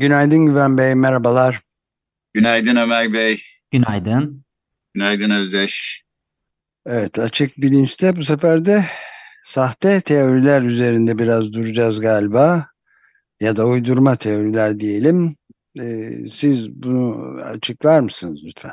Günaydın Güven Bey, merhabalar. Günaydın Ömer Bey. Günaydın. Günaydın Özdeş. Evet, açık bilinçte bu sefer de sahte teoriler üzerinde biraz duracağız galiba. Ya da uydurma teoriler diyelim. Ee, siz bunu açıklar mısınız lütfen?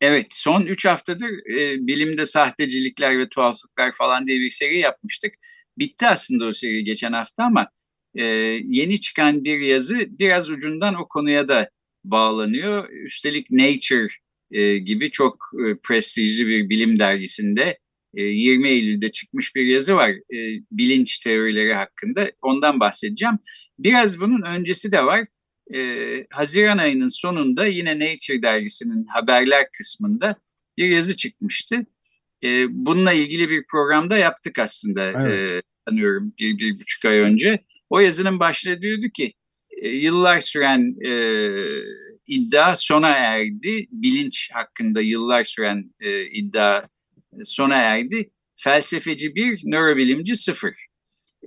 Evet, son üç haftadır e, bilimde sahtecilikler ve tuhaflıklar falan diye bir seri yapmıştık. Bitti aslında o seri geçen hafta ama e, yeni çıkan bir yazı biraz ucundan o konuya da bağlanıyor. Üstelik Nature e, gibi çok e, prestijli bir bilim dergisinde e, 20 Eylül'de çıkmış bir yazı var e, bilinç teorileri hakkında. Ondan bahsedeceğim. Biraz bunun öncesi de var e, Haziran ayının sonunda yine Nature dergisinin haberler kısmında bir yazı çıkmıştı. E, bununla ilgili bir programda yaptık aslında evet. e, sanıyorum bir, bir buçuk ay önce. O yazının başlığı diyordu ki e, yıllar süren e, iddia sona erdi. Bilinç hakkında yıllar süren e, iddia sona erdi. Felsefeci bir, nörobilimci sıfır.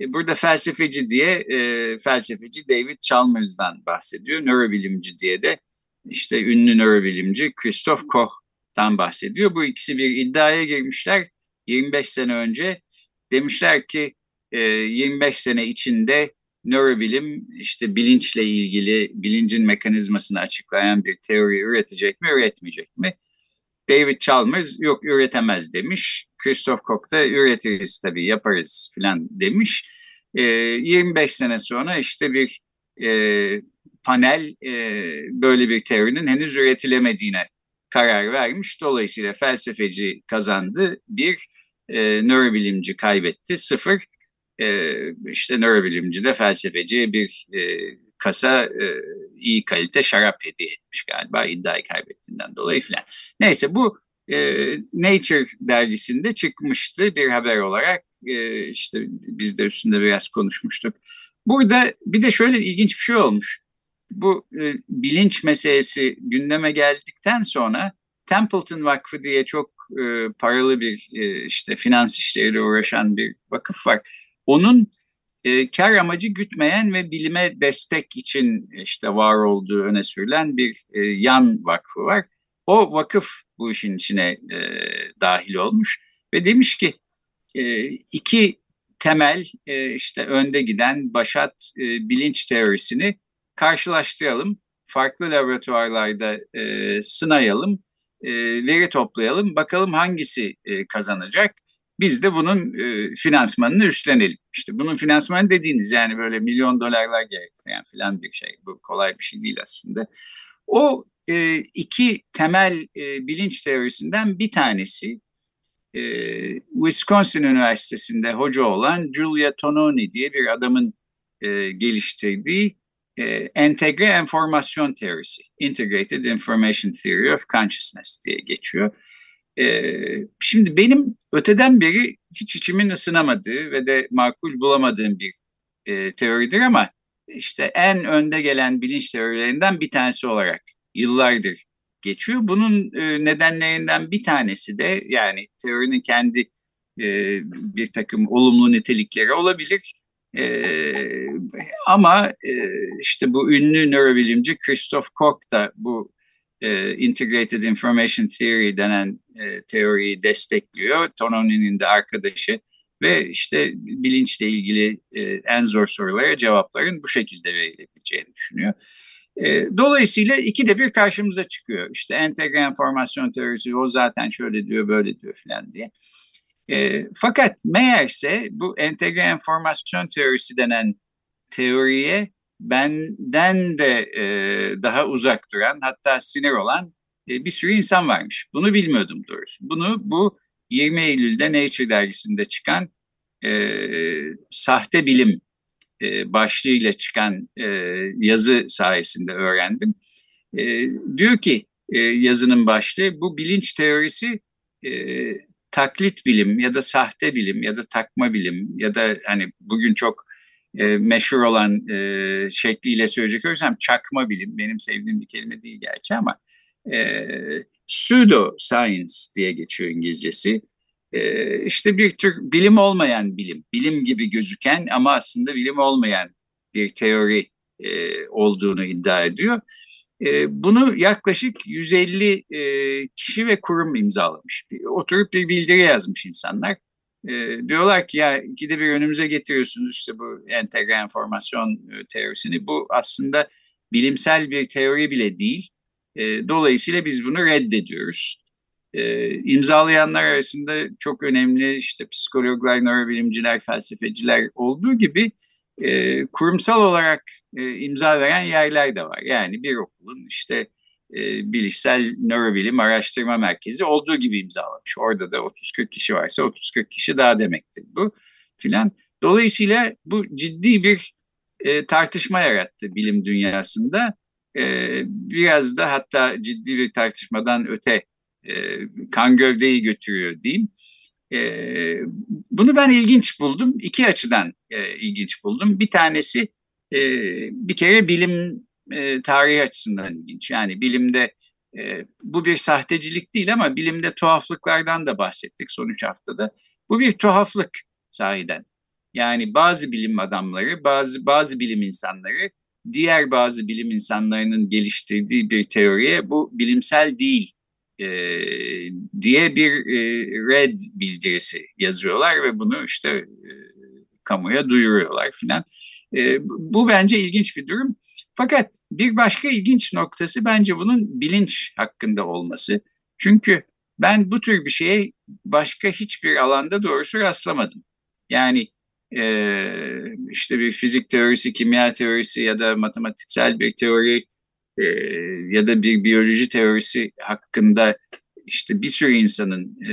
E, burada felsefeci diye e, felsefeci David Chalmers'dan bahsediyor. Nörobilimci diye de işte ünlü nörobilimci Christoph Koch'tan bahsediyor. Bu ikisi bir iddiaya girmişler 25 sene önce. Demişler ki e, 25 sene içinde nörobilim işte bilinçle ilgili bilincin mekanizmasını açıklayan bir teori üretecek mi üretmeyecek mi? David Chalmers yok üretemez demiş. Christoph Koch da üretiriz tabii yaparız filan demiş. E, ee, 25 sene sonra işte bir e, panel e, böyle bir teorinin henüz üretilemediğine karar vermiş. Dolayısıyla felsefeci kazandı, bir e, nörobilimci kaybetti, sıfır. E, işte nörobilimci de felsefeciye bir e, kasa e, iyi kalite şarap hediye etmiş galiba iddiayı kaybettiğinden dolayı filan. Neyse bu e, Nature dergisinde çıkmıştı bir haber olarak. E, işte biz de üstünde biraz konuşmuştuk. Burada bir de şöyle ilginç bir şey olmuş. Bu e, bilinç meselesi gündeme geldikten sonra Templeton Vakfı diye çok e, paralı bir e, işte finans işleriyle uğraşan bir vakıf var. Onun e, kar amacı gütmeyen ve bilime destek için işte var olduğu öne sürülen bir e, yan vakfı var. O vakıf bu işin içine e, dahil olmuş ve demiş ki e, iki temel e, işte önde giden başat e, bilinç teorisini karşılaştıralım. Farklı laboratuvarlarda e, sınayalım, e, veri toplayalım, bakalım hangisi e, kazanacak. Biz de bunun e, finansmanını üstlenelim. İşte bunun finansmanı dediğiniz yani böyle milyon dolarlar gerektiren falan bir şey. Bu kolay bir şey değil aslında. O e, iki temel e, bilinç teorisinden bir tanesi e, Wisconsin Üniversitesi'nde hoca olan Julia Tononi diye bir adamın e, geliştirdiği e, entegre enformasyon teorisi, Integrated Information Theory of Consciousness diye geçiyor. E, şimdi benim öteden beri hiç içimin ısınamadığı ve de makul bulamadığım bir e, teoridir ama işte en önde gelen bilinç teorilerinden bir tanesi olarak yıllardır geçiyor. Bunun e, nedenlerinden bir tanesi de yani teorinin kendi e, bir takım olumlu nitelikleri olabilir. E, ama e, işte bu ünlü nörobilimci Christoph Koch da bu e, Integrated Information Theory denen e, teoriyi destekliyor. Tononi'nin de arkadaşı ve işte bilinçle ilgili e, en zor sorulara cevapların bu şekilde verilebileceğini düşünüyor. E, dolayısıyla iki de bir karşımıza çıkıyor. İşte entegre enformasyon teorisi o zaten şöyle diyor böyle diyor filan diye. E, fakat meğerse bu entegre enformasyon teorisi denen teoriye benden de e, daha uzak duran hatta sinir olan e, bir sürü insan varmış. Bunu bilmiyordum doğrusu. Bunu bu 20 Eylül'de Nature dergisinde çıkan e, sahte bilim e, başlığıyla çıkan e, yazı sayesinde öğrendim. E, diyor ki e, yazının başlığı bu bilinç teorisi e, taklit bilim ya da sahte bilim ya da takma bilim ya da hani bugün çok e, meşhur olan e, şekliyle söyleyecek olursam çakma bilim benim sevdiğim bir kelime değil gerçi ama e, pseudo science diye geçiyor İngilizcesi. E, işte bir tür bilim olmayan bilim, bilim gibi gözüken ama aslında bilim olmayan bir teori e, olduğunu iddia ediyor. E, bunu yaklaşık 150 e, kişi ve kurum imzalamış. Oturup bir bildiri yazmış insanlar. E, diyorlar ki ya ikide bir önümüze getiriyorsunuz işte bu entegre enformasyon e, teorisini. Bu aslında bilimsel bir teori bile değil. E, dolayısıyla biz bunu reddediyoruz. E, imzalayanlar arasında çok önemli işte psikologlar, nörobilimciler, felsefeciler olduğu gibi e, kurumsal olarak e, imza veren yerler de var. Yani bir okulun işte e, bilişsel nörobilim araştırma merkezi olduğu gibi imzalamış. Orada da 30-40 kişi varsa 30-40 kişi daha demektir bu filan. Dolayısıyla bu ciddi bir e, tartışma yarattı bilim dünyasında. E, biraz da hatta ciddi bir tartışmadan öte e, kan gövdeyi götürüyor diyeyim. E, bunu ben ilginç buldum. İki açıdan e, ilginç buldum. Bir tanesi e, bir kere bilim e, tarihi açısından ilginç. Yani bilimde e, bu bir sahtecilik değil ama bilimde tuhaflıklardan da bahsettik sonuç haftada. Bu bir tuhaflık sahiden. Yani bazı bilim adamları, bazı bazı bilim insanları diğer bazı bilim insanlarının geliştirdiği bir teoriye bu bilimsel değil e, diye bir e, red bildirisi yazıyorlar ve bunu işte e, kamuya duyuruyorlar filan. E, bu bence ilginç bir durum. Fakat bir başka ilginç noktası bence bunun bilinç hakkında olması. Çünkü ben bu tür bir şeye başka hiçbir alanda doğrusu rastlamadım. Yani e, işte bir fizik teorisi, kimya teorisi ya da matematiksel bir teori e, ya da bir biyoloji teorisi hakkında işte bir sürü insanın e,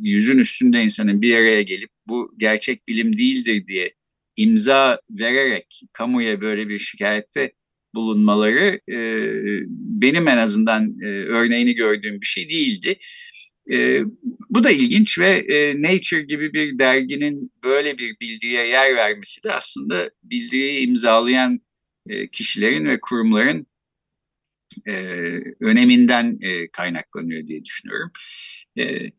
yüzün üstünde insanın bir araya gelip bu gerçek bilim değildir diye imza vererek kamuya böyle bir şikayette bulunmaları e, benim en azından e, örneğini gördüğüm bir şey değildi. E, bu da ilginç ve e, Nature gibi bir derginin böyle bir bildiriye yer vermesi de aslında bildiriyi imzalayan e, kişilerin ve kurumların e, öneminden e, kaynaklanıyor diye düşünüyorum. E,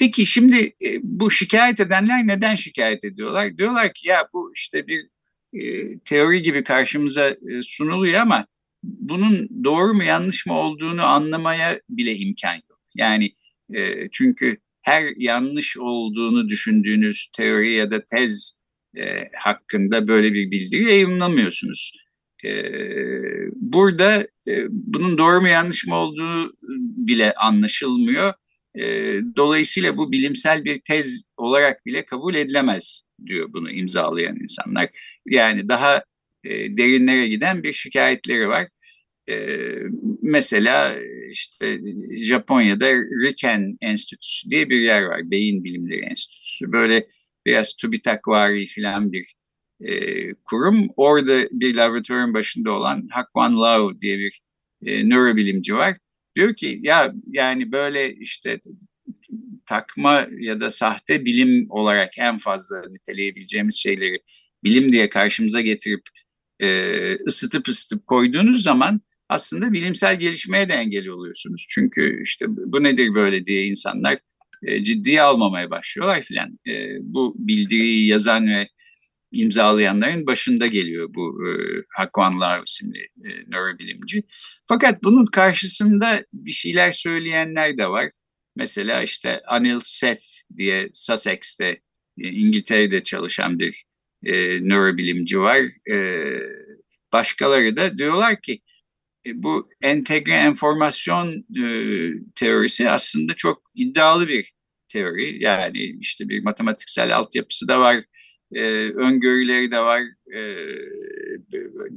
peki şimdi e, bu şikayet edenler neden şikayet ediyorlar? Diyorlar ki ya bu işte bir e, teori gibi karşımıza e, sunuluyor ama bunun doğru mu yanlış mı olduğunu anlamaya bile imkan yok. Yani e, çünkü her yanlış olduğunu düşündüğünüz teori ya da tez e, hakkında böyle bir bildiri yayınlamıyorsunuz. E, burada e, bunun doğru mu yanlış mı olduğu bile anlaşılmıyor. E, dolayısıyla bu bilimsel bir tez olarak bile kabul edilemez diyor bunu imzalayan insanlar. Yani daha e, derinlere giden bir şikayetleri var. E, mesela işte Japonya'da Riken Enstitüsü diye bir yer var. Beyin Bilimleri Enstitüsü. Böyle biraz TÜBİTAK-vari filan bir e, kurum. Orada bir laboratuvarın başında olan Hakwan Lau diye bir e, nörobilimci var. Diyor ki ya yani böyle işte takma ya da sahte bilim olarak en fazla niteleyebileceğimiz şeyleri bilim diye karşımıza getirip e, ısıtıp ısıtıp koyduğunuz zaman aslında bilimsel gelişmeye de engel oluyorsunuz. Çünkü işte bu nedir böyle diye insanlar e, ciddiye almamaya başlıyorlar filan. E, bu bildiriyi yazan ve imzalayanların başında geliyor bu e, Hakwan Lau isimli e, nörobilimci. Fakat bunun karşısında bir şeyler söyleyenler de var. Mesela işte Anil Seth diye Sussex'te e, İngiltere'de çalışan bir e, nörobilimci var. E, başkaları da diyorlar ki e, bu entegre enformasyon e, teorisi aslında çok iddialı bir teori. Yani işte bir matematiksel altyapısı da var, e, öngörüleri de var. E,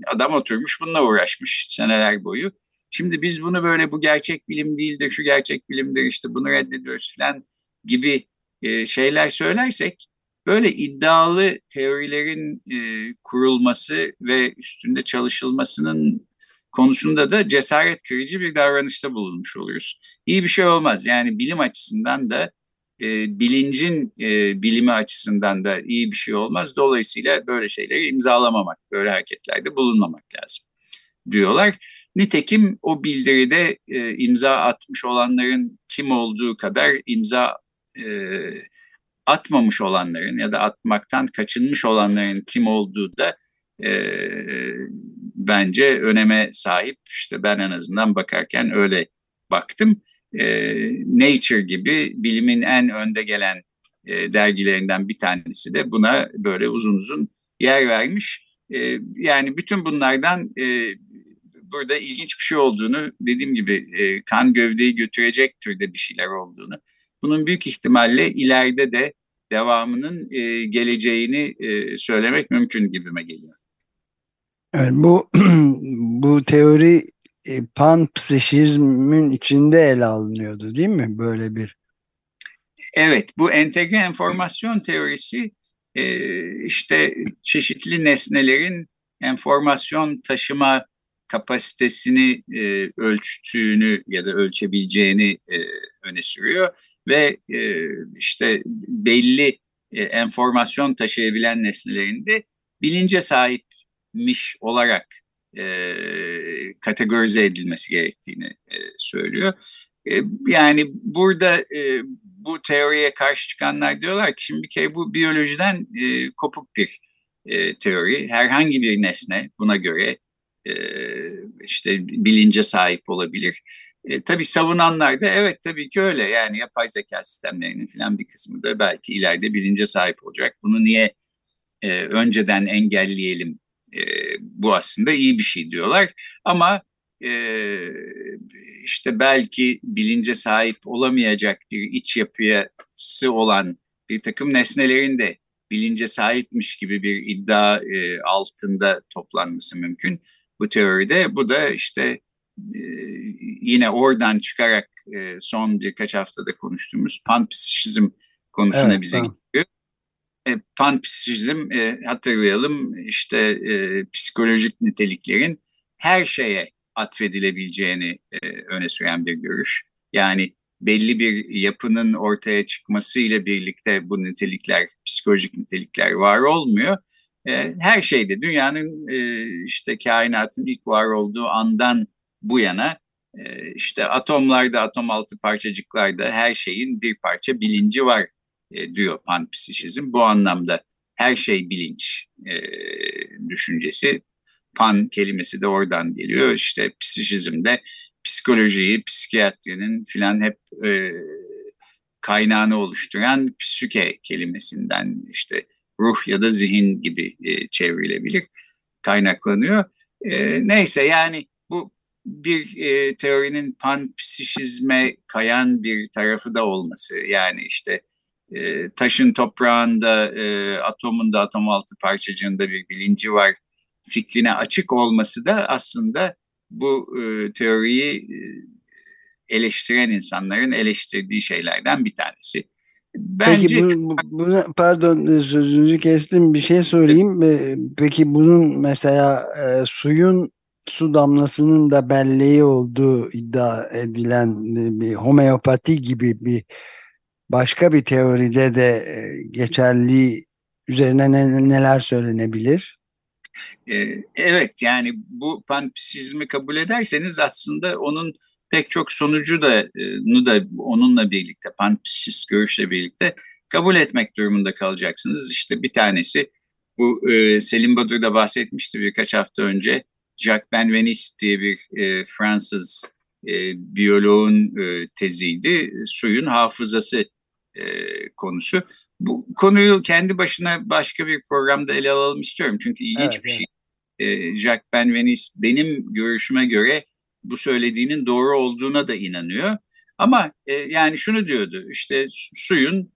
adam oturmuş bununla uğraşmış seneler boyu. Şimdi biz bunu böyle bu gerçek bilim değildir, şu gerçek bilimdir işte bunu reddediyoruz falan gibi e, şeyler söylersek böyle iddialı teorilerin e, kurulması ve üstünde çalışılmasının konusunda da cesaret kırıcı bir davranışta bulunmuş oluruz. İyi bir şey olmaz. Yani bilim açısından da e, bilincin e, bilimi açısından da iyi bir şey olmaz. Dolayısıyla böyle şeyleri imzalamamak, böyle hareketlerde bulunmamak lazım diyorlar. Nitekim o bildiride e, imza atmış olanların kim olduğu kadar imza e, atmamış olanların ya da atmaktan kaçınmış olanların kim olduğu da e, bence öneme sahip. İşte ben en azından bakarken öyle baktım. E, Nature gibi bilimin en önde gelen e, dergilerinden bir tanesi de buna böyle uzun uzun yer vermiş. E, yani bütün bunlardan e, burada ilginç bir şey olduğunu, dediğim gibi e, kan gövdeyi götürecek türde bir şeyler olduğunu, bunun büyük ihtimalle ileride de devamının e, geleceğini e, söylemek mümkün gibime geliyor. Evet, bu bu teori panpsişizmin içinde ele alınıyordu değil mi böyle bir? Evet bu entegre enformasyon teorisi e, işte çeşitli nesnelerin enformasyon taşıma kapasitesini e, ölçtüğünü ya da ölçebileceğini e, öne sürüyor ve e, işte belli e, enformasyon taşıyabilen nesnelerin de bilince sahipmiş olarak e, kategorize edilmesi gerektiğini e, söylüyor. E, yani burada e, bu teoriye karşı çıkanlar diyorlar ki şimdi bir kere bu biyolojiden e, kopuk bir e, teori. Herhangi bir nesne buna göre e, işte bilince sahip olabilir. E, tabii savunanlar da evet tabii ki öyle yani yapay zeka sistemlerinin falan bir kısmı da belki ileride bilince sahip olacak. Bunu niye e, önceden engelleyelim e, bu aslında iyi bir şey diyorlar ama e, işte belki bilince sahip olamayacak bir iç yapısı olan bir takım nesnelerin de bilince sahipmiş gibi bir iddia e, altında toplanması mümkün bu teoride. Bu da işte e, yine oradan çıkarak e, son birkaç haftada konuştuğumuz panpsişizm konusuna evet, bize tamam. gidiyor. E, e, hatırlayalım işte e, psikolojik niteliklerin her şeye atfedilebileceğini e, öne süren bir görüş. Yani belli bir yapının ortaya çıkmasıyla birlikte bu nitelikler, psikolojik nitelikler var olmuyor. E, her şeyde dünyanın e, işte kainatın ilk var olduğu andan bu yana e, işte atomlarda, atom altı parçacıklarda her şeyin bir parça bilinci var e, diyor panpsişizm. Bu anlamda her şey bilinç e, düşüncesi. Pan kelimesi de oradan geliyor. İşte psişizmde psikolojiyi, psikiyatrinin filan hep e, kaynağını oluşturan psüke kelimesinden işte ruh ya da zihin gibi e, çevrilebilir, kaynaklanıyor. E, neyse yani bu bir e, teorinin panpsişizme kayan bir tarafı da olması. Yani işte e, taşın toprağında, e, atomun da atom altı parçacığında bir bilinci var fikrine açık olması da aslında bu e, teoriyi e, eleştiren insanların eleştirdiği şeylerden bir tanesi. Bence Peki bu, bu, buna, pardon e, sözünüzü kestim bir şey sorayım. E, peki bunun mesela e, suyun su damlasının da belleği olduğu iddia edilen bir homeopati gibi bir başka bir teoride de geçerli üzerine ne, neler söylenebilir? Evet yani bu panpsizmi kabul ederseniz aslında onun pek çok sonucu da, e, da onunla birlikte, panpsist görüşle birlikte kabul etmek durumunda kalacaksınız. İşte bir tanesi bu e, Selim Badur da bahsetmişti birkaç hafta önce. Jacques Benveniste diye bir e, Fransız e, biyoloğun e, teziydi. Suyun hafızası e, konusu. Bu konuyu kendi başına başka bir programda ele alalım istiyorum. Çünkü ilginç evet, bir şey. E, Jacques Benveniste benim görüşüme göre bu söylediğinin doğru olduğuna da inanıyor. Ama e, yani şunu diyordu işte suyun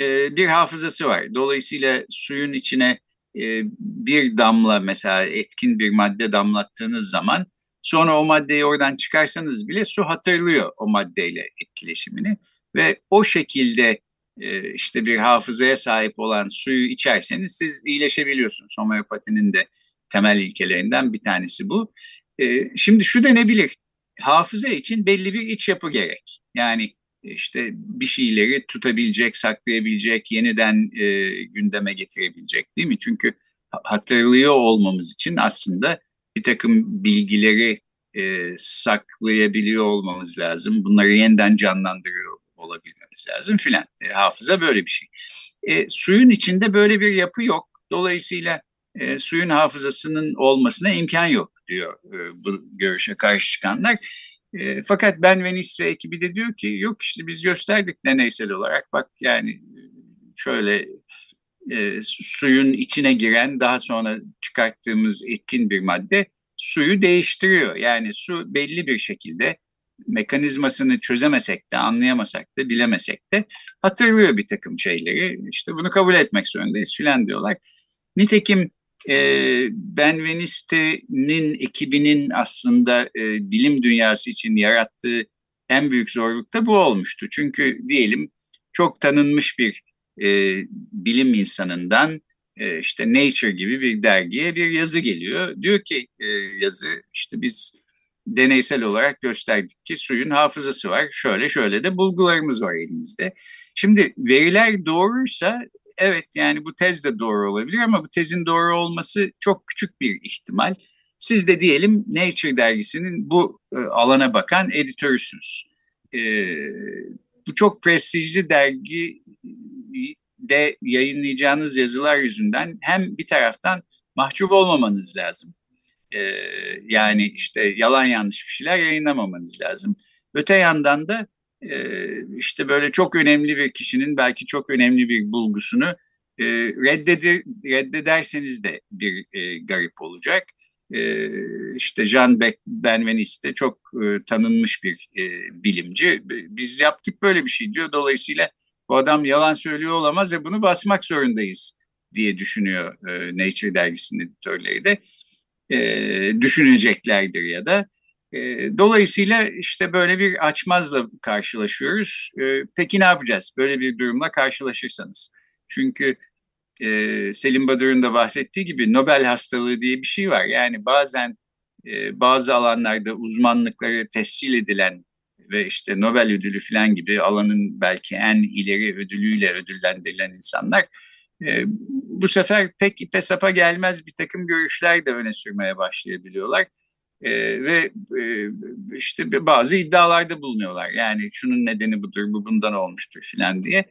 e, bir hafızası var. Dolayısıyla suyun içine e, bir damla mesela etkin bir madde damlattığınız zaman sonra o maddeyi oradan çıkarsanız bile su hatırlıyor o maddeyle etkileşimini ve o şekilde e, işte bir hafızaya sahip olan suyu içerseniz siz iyileşebiliyorsunuz. Homeopatinin de temel ilkelerinden bir tanesi bu. E, şimdi şu denebilir. Hafıza için belli bir iç yapı gerek. Yani işte bir şeyleri tutabilecek, saklayabilecek, yeniden e, gündeme getirebilecek değil mi? Çünkü hatırlıyor olmamız için aslında bir takım bilgileri e, saklayabiliyor olmamız lazım. Bunları yeniden canlandırıyor olabilmemiz lazım filan. E, hafıza böyle bir şey. E, suyun içinde böyle bir yapı yok. Dolayısıyla e, suyun hafızasının olmasına imkan yok diyor e, bu görüşe karşı çıkanlar. E, fakat Ben ve Nisre ekibi de diyor ki yok işte biz gösterdik deneysel olarak bak yani şöyle e, suyun içine giren daha sonra çıkarttığımız etkin bir madde suyu değiştiriyor. Yani su belli bir şekilde mekanizmasını çözemesek de anlayamasak da bilemesek de hatırlıyor bir takım şeyleri. İşte bunu kabul etmek zorundayız filan diyorlar. Nitekim e, Ben Veniste'nin ekibinin aslında e, bilim dünyası için yarattığı en büyük zorluk da bu olmuştu. Çünkü diyelim çok tanınmış bir e, bilim insanından e, işte Nature gibi bir dergiye bir yazı geliyor. Diyor ki e, yazı işte biz deneysel olarak gösterdik ki suyun hafızası var. Şöyle şöyle de bulgularımız var elimizde. Şimdi veriler doğruysa evet yani bu tez de doğru olabilir ama bu tezin doğru olması çok küçük bir ihtimal. Siz de diyelim Nature dergisinin bu e, alana bakan editörüsünüz. E, bu çok prestijli dergi de yayınlayacağınız yazılar yüzünden hem bir taraftan mahcup olmamanız lazım. Ee, yani işte yalan yanlış bir şeyler yayınlamamanız lazım. Öte yandan da e, işte böyle çok önemli bir kişinin belki çok önemli bir bulgusunu e, reddedir, reddederseniz de bir e, garip olacak. E, işte Jean Benveniste çok e, tanınmış bir e, bilimci. Biz yaptık böyle bir şey diyor. Dolayısıyla bu adam yalan söylüyor olamaz ve bunu basmak zorundayız diye düşünüyor e, Nature dergisinin editörleri de. E, düşüneceklerdir ya da. E, dolayısıyla işte böyle bir açmazla karşılaşıyoruz. E, peki ne yapacağız böyle bir durumla karşılaşırsanız? Çünkü e, Selim Badur'un da bahsettiği gibi Nobel hastalığı diye bir şey var. Yani bazen e, bazı alanlarda uzmanlıkları tescil edilen ve işte Nobel ödülü falan gibi alanın belki en ileri ödülüyle ödüllendirilen insanlar e, bu sefer pek ipe sapa gelmez bir takım görüşler de öne sürmeye başlayabiliyorlar. E, ve e, işte bazı iddialarda bulunuyorlar. Yani şunun nedeni budur, bu bundan olmuştur filan diye.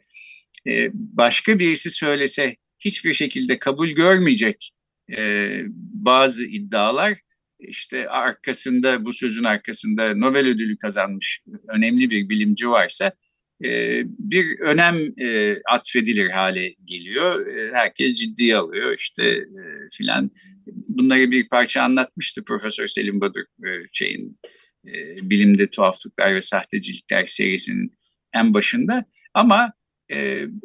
E, başka birisi söylese hiçbir şekilde kabul görmeyecek e, bazı iddialar işte arkasında bu sözün arkasında Nobel ödülü kazanmış önemli bir bilimci varsa bir önem atfedilir hale geliyor. Herkes ciddiye alıyor işte filan. Bunları bir parça anlatmıştı Profesör Selim Badur şeyin bilimde tuhaflıklar ve sahtecilikler serisinin en başında. Ama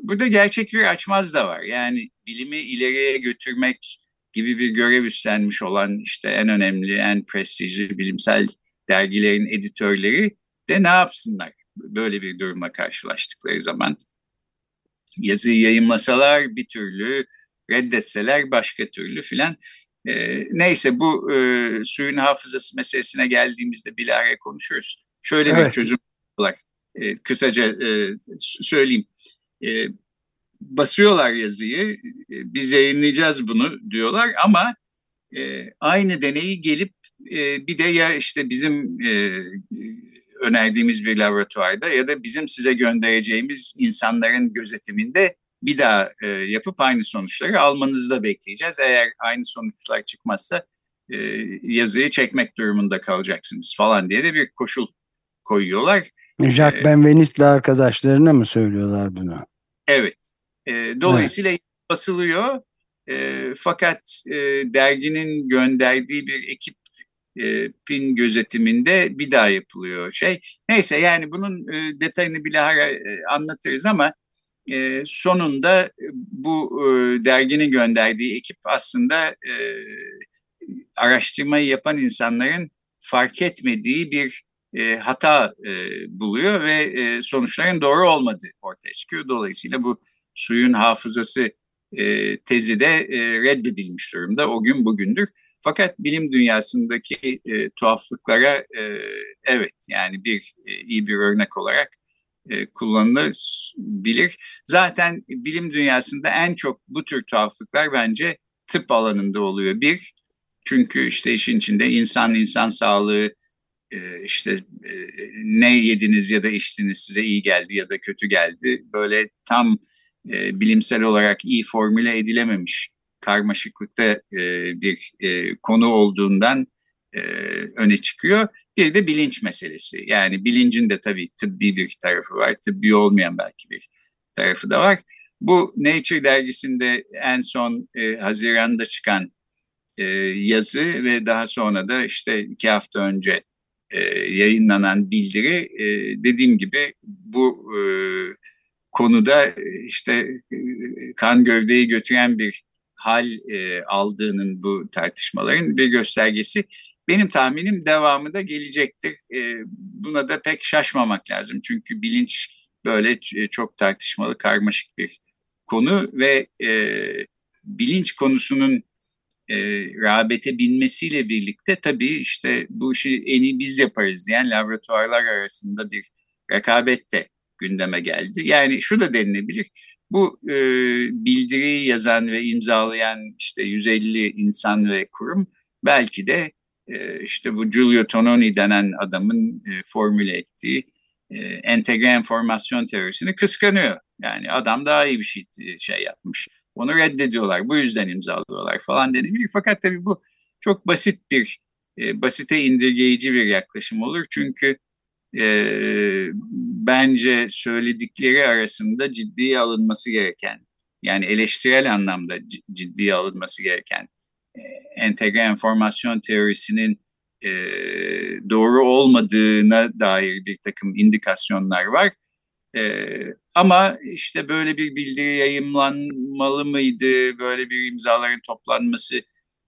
burada gerçek bir açmaz da var. Yani bilimi ileriye götürmek gibi bir görev üstlenmiş olan işte en önemli, en prestijli bilimsel dergilerin editörleri de ne yapsınlar böyle bir durumla karşılaştıkları zaman? Yazıyı yayınlasalar bir türlü, reddetseler başka türlü filan. E, neyse bu e, suyun hafızası meselesine geldiğimizde bilahare konuşuruz. Şöyle evet. bir çözüm var. E, kısaca e, söyleyeyim. E, basıyorlar yazıyı, e, biz yayınlayacağız bunu diyorlar ama e, aynı deneyi gelip e, bir de ya işte bizim e, önerdiğimiz bir laboratuvarda ya da bizim size göndereceğimiz insanların gözetiminde bir daha e, yapıp aynı sonuçları almanızı da bekleyeceğiz. Eğer aynı sonuçlar çıkmazsa e, yazıyı çekmek durumunda kalacaksınız falan diye de bir koşul koyuyorlar. Jacques ee, Benveniste ve arkadaşlarına mı söylüyorlar bunu? Evet. E, dolayısıyla evet. basılıyor. E, fakat e, derginin gönderdiği bir ekipin gözetiminde bir daha yapılıyor şey. Neyse yani bunun e, detayını bilahare e, anlatırız ama e, sonunda bu e, derginin gönderdiği ekip aslında e, araştırmayı yapan insanların fark etmediği bir e, hata e, buluyor ve e, sonuçların doğru olmadığı ortaya çıkıyor. Dolayısıyla bu suyun hafızası e, tezi de e, reddedilmiş durumda. O gün bugündür. Fakat bilim dünyasındaki e, tuhaflıklara e, evet yani bir e, iyi bir örnek olarak e, kullanılabilir. Zaten bilim dünyasında en çok bu tür tuhaflıklar bence tıp alanında oluyor. Bir, çünkü işte işin içinde insan insan sağlığı, e, işte e, ne yediniz ya da içtiniz size iyi geldi ya da kötü geldi. Böyle tam e, bilimsel olarak iyi formüle edilememiş karmaşıklıkta e, bir e, konu olduğundan e, öne çıkıyor. Bir de bilinç meselesi. Yani bilincin de tabii tıbbi bir tarafı var, tıbbi olmayan belki bir tarafı da var. Bu Nature dergisinde en son e, Haziran'da çıkan e, yazı ve daha sonra da işte iki hafta önce e, yayınlanan bildiri e, dediğim gibi bu e, konuda e, işte e, kan gövdeyi götüren bir hal e, aldığının bu tartışmaların bir göstergesi. Benim tahminim devamı da gelecektir. E, buna da pek şaşmamak lazım. Çünkü bilinç böyle e, çok tartışmalı, karmaşık bir konu ve e, bilinç konusunun e, rağbete binmesiyle birlikte tabii işte bu işi en iyi biz yaparız diyen laboratuvarlar arasında bir rekabet de gündeme geldi. Yani şu da denilebilir. Bu e, bildiriyi yazan ve imzalayan işte 150 insan ve kurum belki de e, işte bu Giulio Tononi denen adamın e, formüle ettiği e, entegre enformasyon teorisini kıskanıyor. Yani adam daha iyi bir şey, şey yapmış. Onu reddediyorlar. Bu yüzden imzalıyorlar falan denilir. Fakat tabii bu çok basit bir, e, basite indirgeyici bir yaklaşım olur. Çünkü e, bence söyledikleri arasında ciddiye alınması gereken, yani eleştirel anlamda ciddiye alınması gereken e, entegre enformasyon teorisinin e, doğru olmadığına dair bir takım indikasyonlar var. E, ama işte böyle bir bildiri yayımlanmalı mıydı, böyle bir imzaların toplanması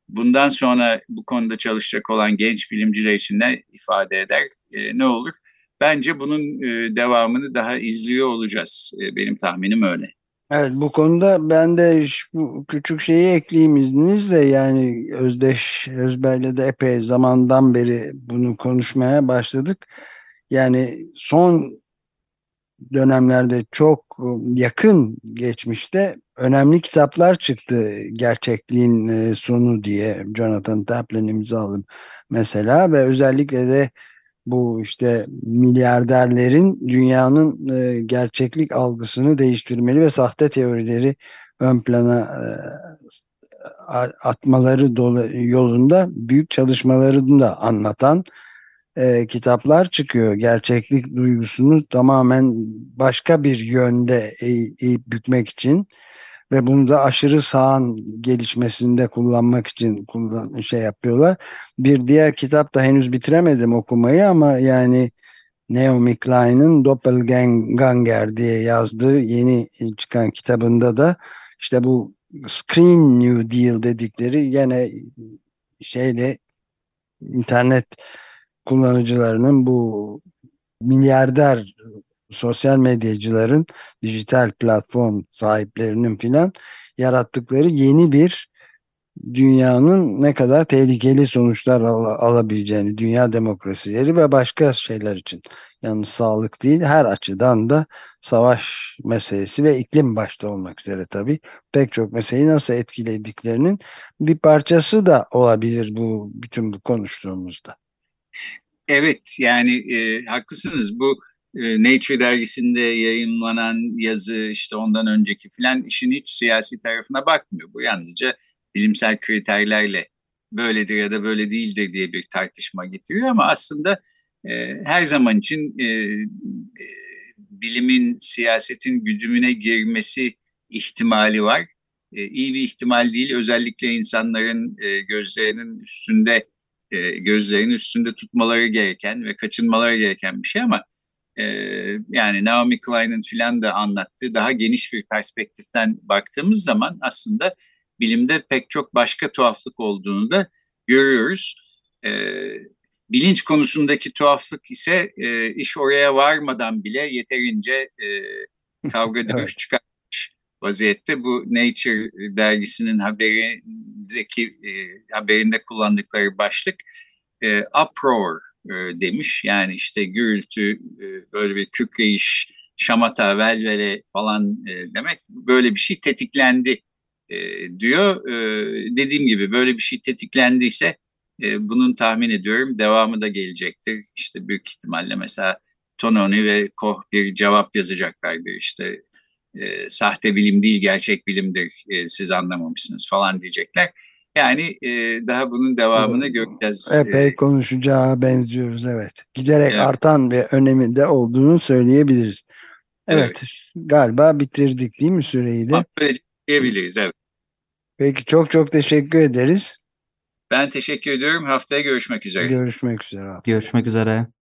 bundan sonra bu konuda çalışacak olan genç bilimciler için ne ifade eder, e, ne olur? Bence bunun e, devamını daha izliyor olacağız. E, benim tahminim öyle. Evet bu konuda ben de şu küçük şeyi ekleyeyim izninizle yani Özdeş Özber'le de epey zamandan beri bunu konuşmaya başladık. Yani son dönemlerde çok yakın geçmişte önemli kitaplar çıktı gerçekliğin e, sonu diye Jonathan Taplin imzalı mesela ve özellikle de bu işte milyarderlerin dünyanın e, gerçeklik algısını değiştirmeli ve sahte teorileri ön plana e, atmaları dolu, yolunda büyük çalışmalarını da anlatan e, kitaplar çıkıyor. Gerçeklik duygusunu tamamen başka bir yönde eğip bükmek için ve bunu da aşırı sağın gelişmesinde kullanmak için kullan şey yapıyorlar. Bir diğer kitap da henüz bitiremedim okumayı ama yani Naomi Klein'in Doppelganger diye yazdığı yeni çıkan kitabında da işte bu Screen New Deal dedikleri yine şeyle internet kullanıcılarının bu milyarder sosyal medyacıların dijital platform sahiplerinin filan yarattıkları yeni bir dünyanın ne kadar tehlikeli sonuçlar al alabileceğini, dünya demokrasileri ve başka şeyler için. Yani sağlık değil, her açıdan da savaş meselesi ve iklim başta olmak üzere tabii pek çok meseleyi nasıl etkilediklerinin bir parçası da olabilir bu bütün bu konuştuğumuzda. Evet yani e, haklısınız bu e, Nature dergisinde yayınlanan yazı işte ondan önceki filan işin hiç siyasi tarafına bakmıyor. Bu yalnızca bilimsel kriterlerle böyledir ya da böyle değildir diye bir tartışma getiriyor ama aslında e, her zaman için e, e, bilimin siyasetin güdümüne girmesi ihtimali var. E, iyi bir ihtimal değil. Özellikle insanların e, gözlerinin üstünde e, gözlerinin üstünde tutmaları gereken ve kaçınmaları gereken bir şey ama e, yani Naomi Klein'in filan da anlattığı daha geniş bir perspektiften baktığımız zaman aslında bilimde pek çok başka tuhaflık olduğunu da görüyoruz. E, bilinç konusundaki tuhaflık ise e, iş oraya varmadan bile yeterince e, kavga dövüş Evet. çıkarmış vaziyette. Bu Nature dergisinin haberindeki e, haberinde kullandıkları başlık e, uproar e, demiş. Yani işte gürültü, e, böyle bir kükreyiş, şamata, velvele falan e, demek. Böyle bir şey tetiklendi e, diyor. E, dediğim gibi böyle bir şey tetiklendiyse e, bunun tahmin ediyorum devamı da gelecektir. İşte büyük ihtimalle mesela Tononi ve Koch bir cevap yazacaklardır. İşte e, sahte bilim değil gerçek bilimdir e, siz anlamamışsınız falan diyecekler. Yani e, daha bunun devamını Evet. göreceğiz. Epey E, konuşacağı benziyoruz evet. Giderek Evet. artan bir öneminde olduğunu söyleyebiliriz. Evet, galiba bitirdik değil mi süreyi de? diyebiliriz. Evet. Peki çok çok teşekkür ederiz. Ben teşekkür ediyorum. Haftaya görüşmek üzere. Görüşmek üzere. Görüşmek üzere.